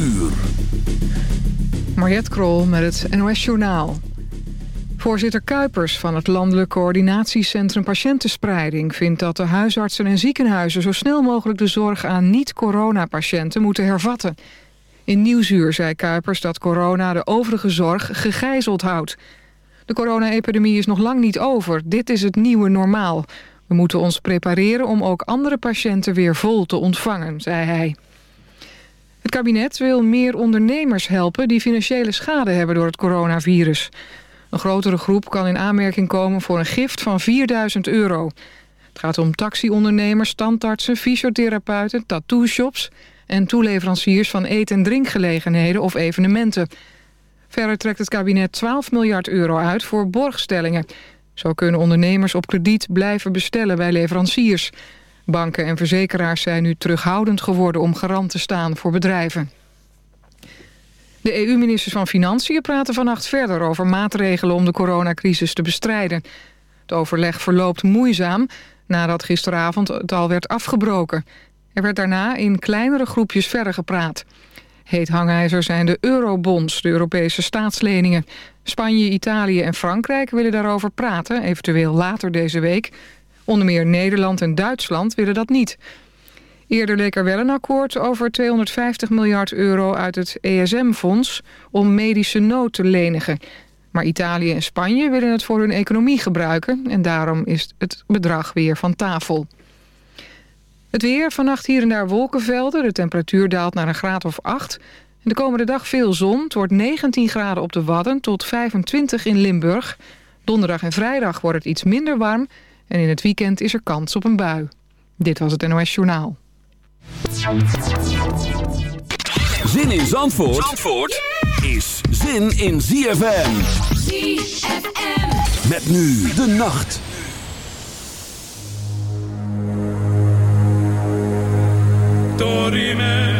uur. Krol met het NOS Journaal. Voorzitter Kuipers van het Landelijk Coördinatiecentrum Patiëntenspreiding... vindt dat de huisartsen en ziekenhuizen zo snel mogelijk de zorg aan niet-coronapatiënten moeten hervatten. In Nieuwsuur zei Kuipers dat corona de overige zorg gegijzeld houdt. De corona-epidemie is nog lang niet over. Dit is het nieuwe normaal. We moeten ons prepareren om ook andere patiënten weer vol te ontvangen, zei hij. Het kabinet wil meer ondernemers helpen die financiële schade hebben door het coronavirus. Een grotere groep kan in aanmerking komen voor een gift van 4000 euro. Het gaat om taxiondernemers, standartsen, fysiotherapeuten, tattoo-shops... en toeleveranciers van eet- en drinkgelegenheden of evenementen. Verder trekt het kabinet 12 miljard euro uit voor borgstellingen. Zo kunnen ondernemers op krediet blijven bestellen bij leveranciers. Banken en verzekeraars zijn nu terughoudend geworden om garant te staan voor bedrijven. De EU-ministers van Financiën praten vannacht verder over maatregelen om de coronacrisis te bestrijden. Het overleg verloopt moeizaam nadat gisteravond het al werd afgebroken. Er werd daarna in kleinere groepjes verder gepraat. Heet hangijzer zijn de eurobonds, de Europese staatsleningen. Spanje, Italië en Frankrijk willen daarover praten, eventueel later deze week. Onder meer Nederland en Duitsland willen dat niet. Eerder leek er wel een akkoord over 250 miljard euro uit het ESM-fonds... om medische nood te lenigen. Maar Italië en Spanje willen het voor hun economie gebruiken... en daarom is het bedrag weer van tafel. Het weer, vannacht hier en daar wolkenvelden. De temperatuur daalt naar een graad of 8. de komende dag veel zon. Het wordt 19 graden op de Wadden tot 25 in Limburg. Donderdag en vrijdag wordt het iets minder warm... en in het weekend is er kans op een bui. Dit was het NOS Journaal. Zin in Zandvoort, Zandvoort is zin in ZFM. ZFM. Met nu de nacht. Dorime,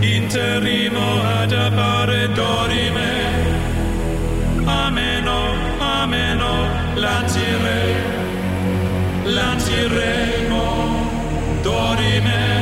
interimo ad appare dorime. dormiremo, dormiremo.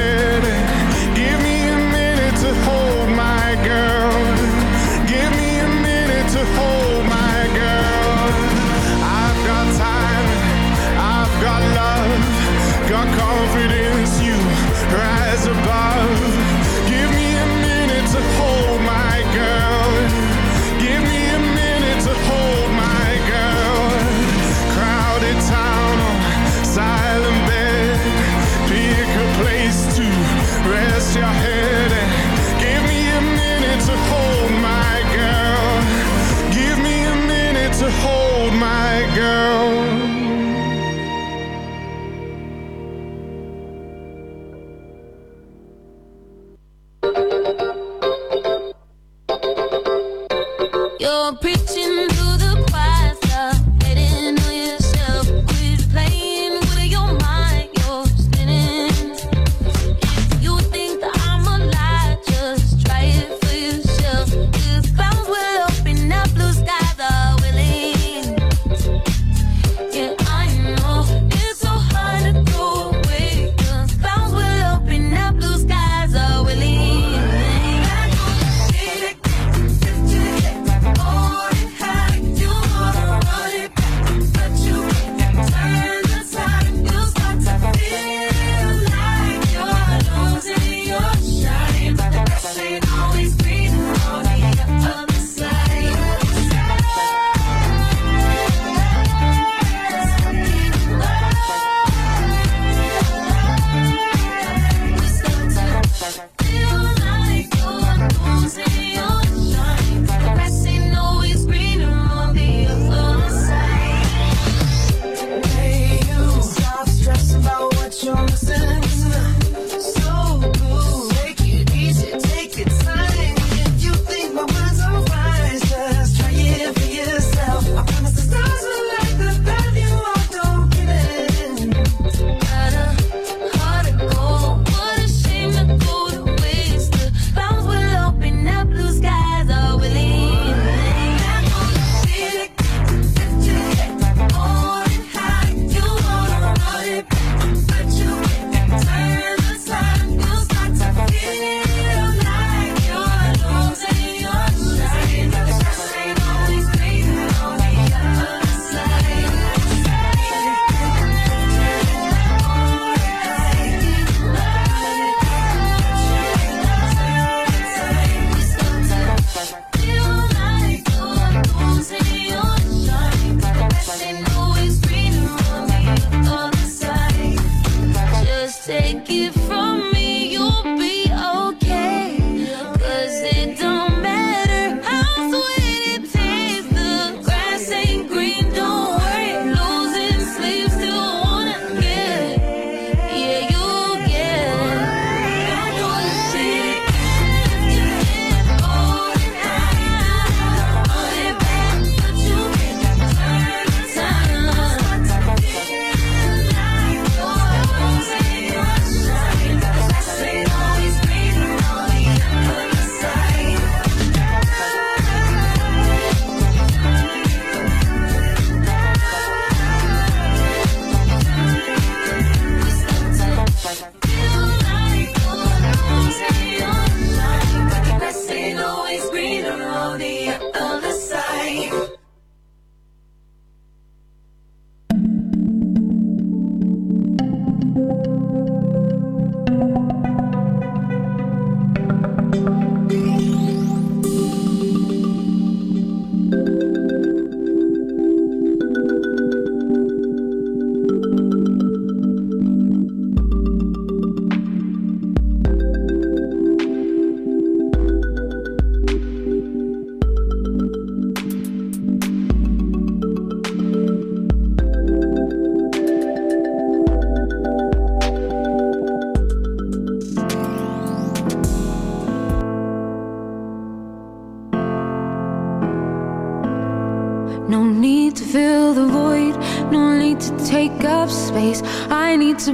Rise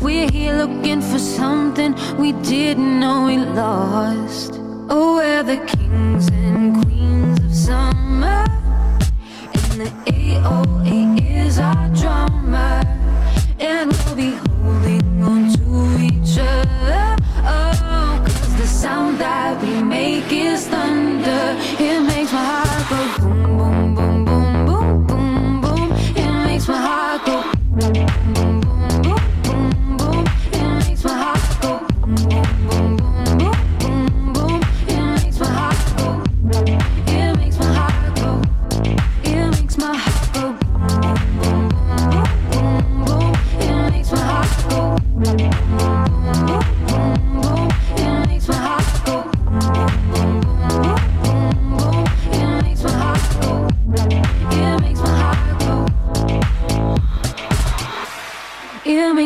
We're here looking for something we didn't know we lost. Oh, we're the kings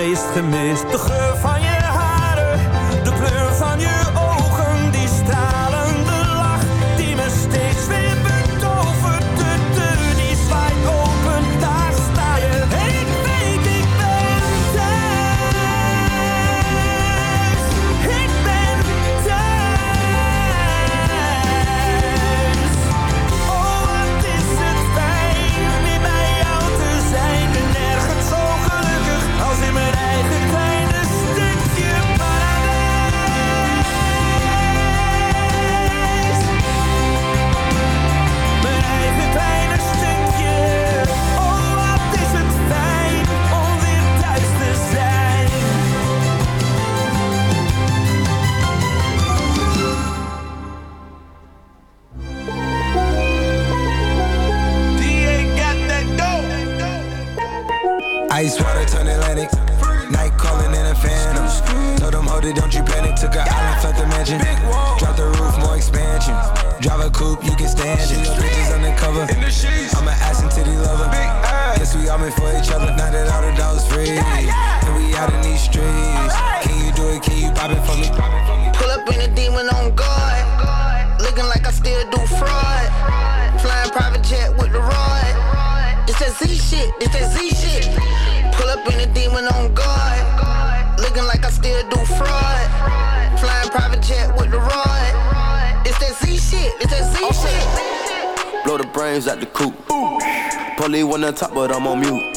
Meest gemist. De geur van je the brains out the coop. Polly one on top, but I'm on mute.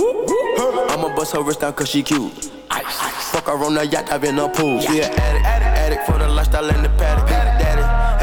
I'ma bust her wrist down cause she cute. Fuck her on the yacht, I've in a pool. She an addict, addict for the lifestyle and the paddock.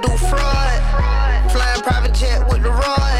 Do fraud. Flying private jet with the rod.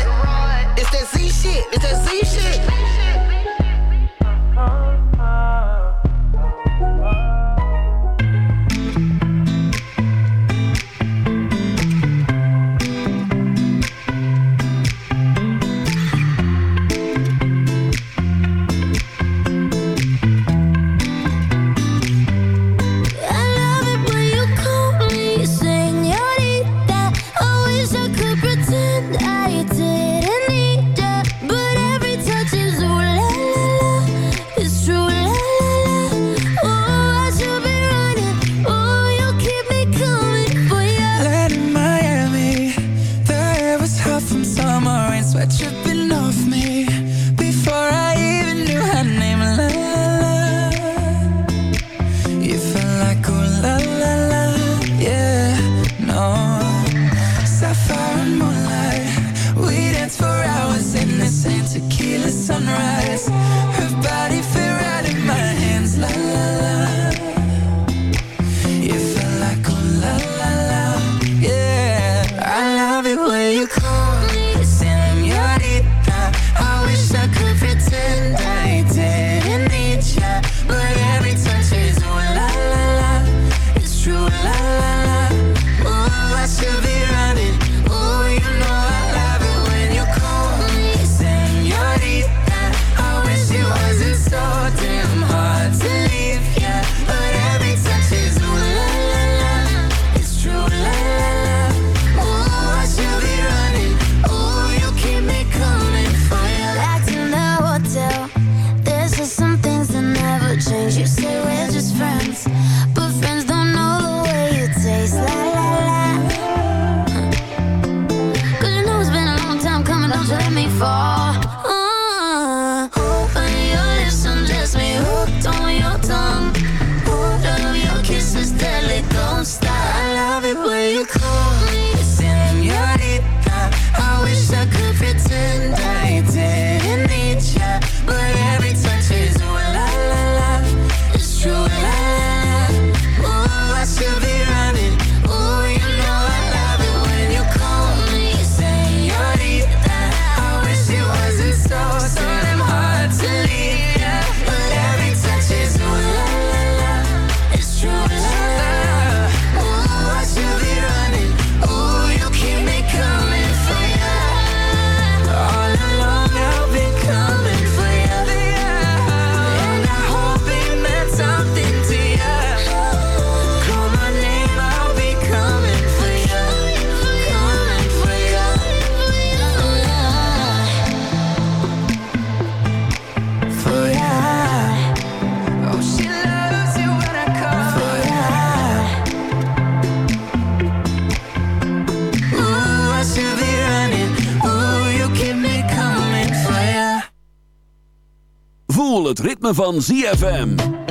Van ZFM.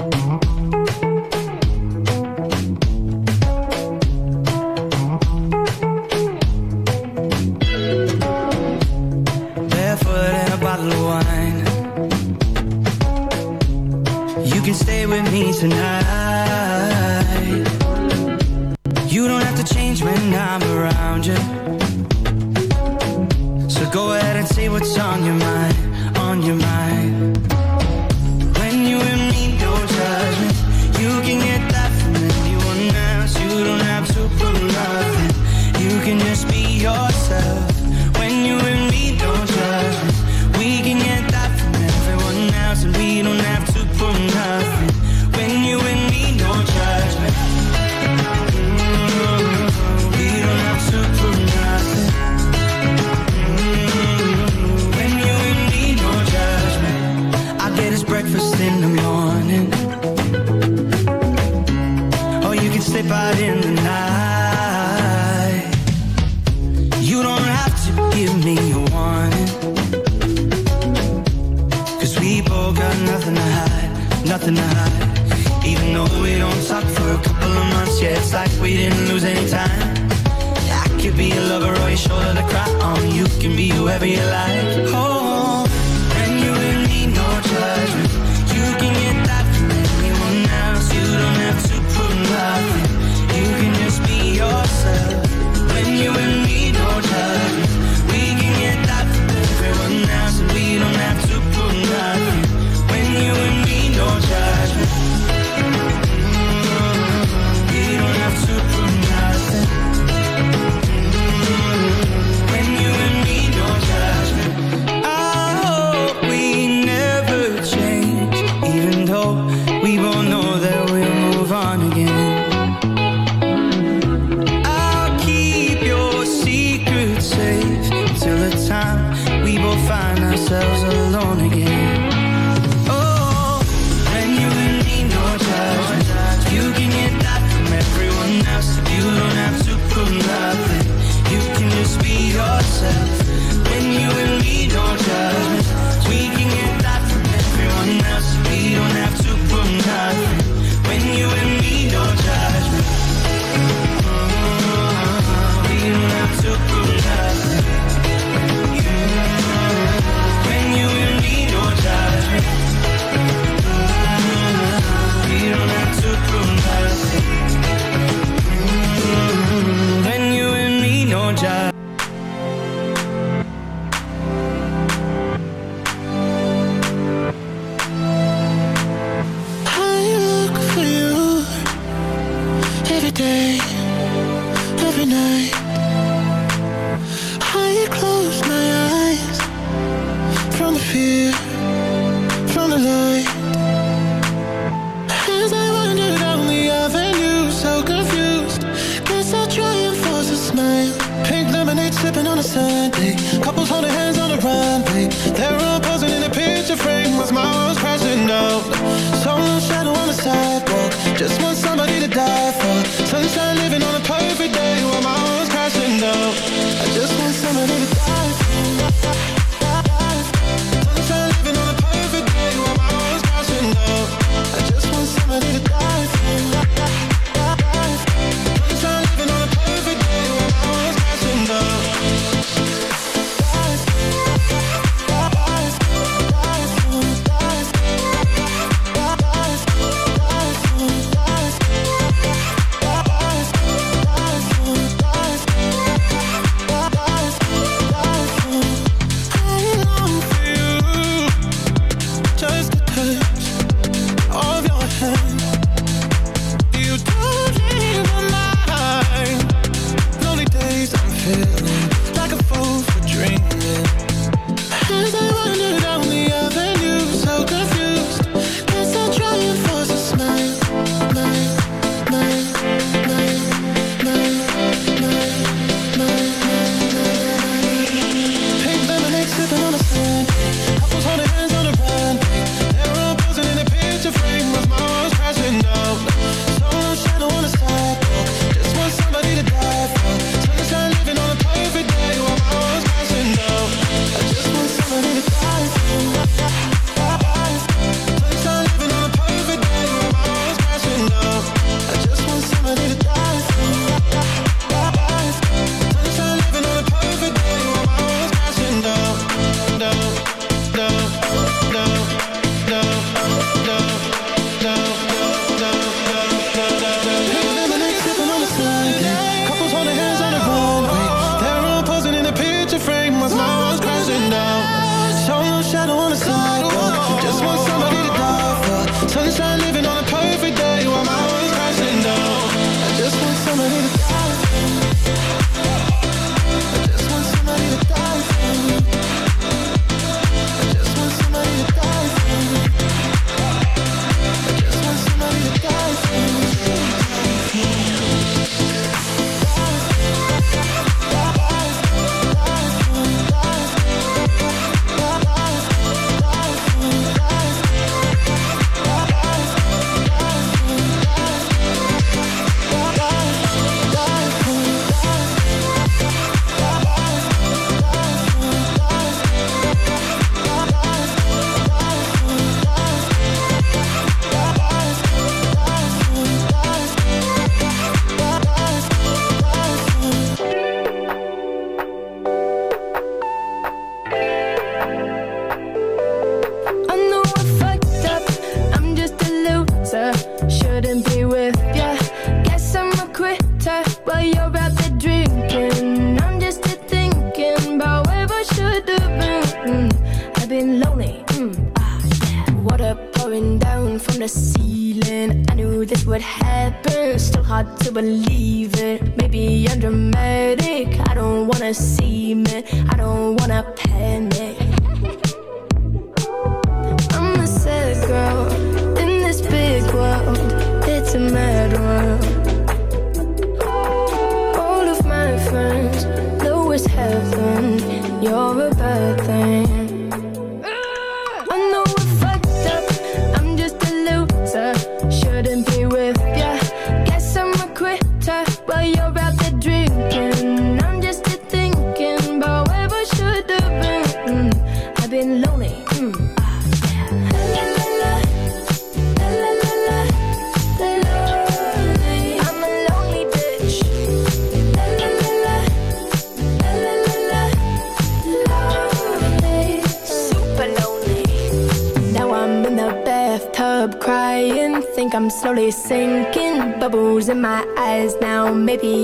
Maybe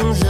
things